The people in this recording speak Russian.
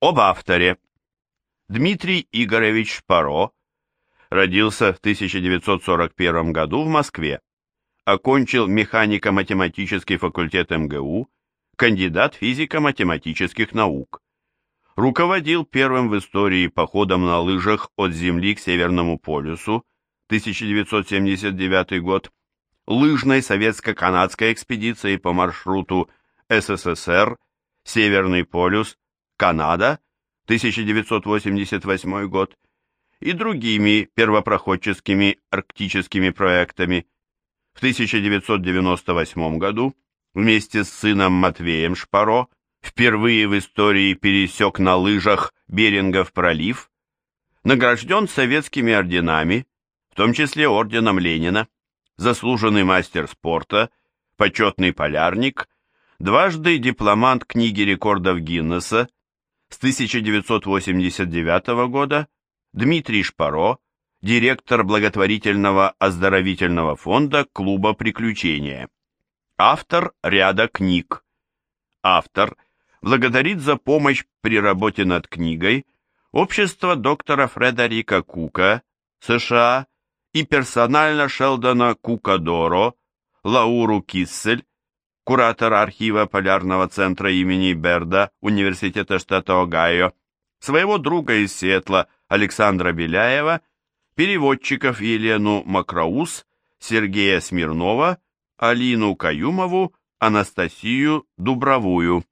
Об авторе. Дмитрий Игоревич Шпаро родился в 1941 году в Москве. Окончил механико-математический факультет МГУ, кандидат физико-математических наук. Руководил первым в истории походом на лыжах от Земли к Северному полюсу, 1979 год, лыжной советско-канадской экспедицией по маршруту СССР, Северный полюс, Канада, 1988 год, и другими первопроходческими арктическими проектами. В 1998 году вместе с сыном Матвеем Шпаро впервые в истории пересек на лыжах Берингов пролив, награжден советскими орденами, в том числе орденом Ленина, заслуженный мастер спорта, почетный полярник, дважды дипломант книги рекордов Гиннесса, с 1989 года Дмитрий Шпаро, директор благотворительного оздоровительного фонда Клуба приключения. Автор ряда книг. Автор благодарит за помощь при работе над книгой общество доктора Фредерика Кука, США, и персонально Шелдона Кукадоро, Лауру Киссель, куратора архива Полярного центра имени Берда Университета штата Огайо, своего друга из Сиэтла Александра Беляева, переводчиков Елену Макраус, Сергея Смирнова, Алину Каюмову, Анастасию Дубровую.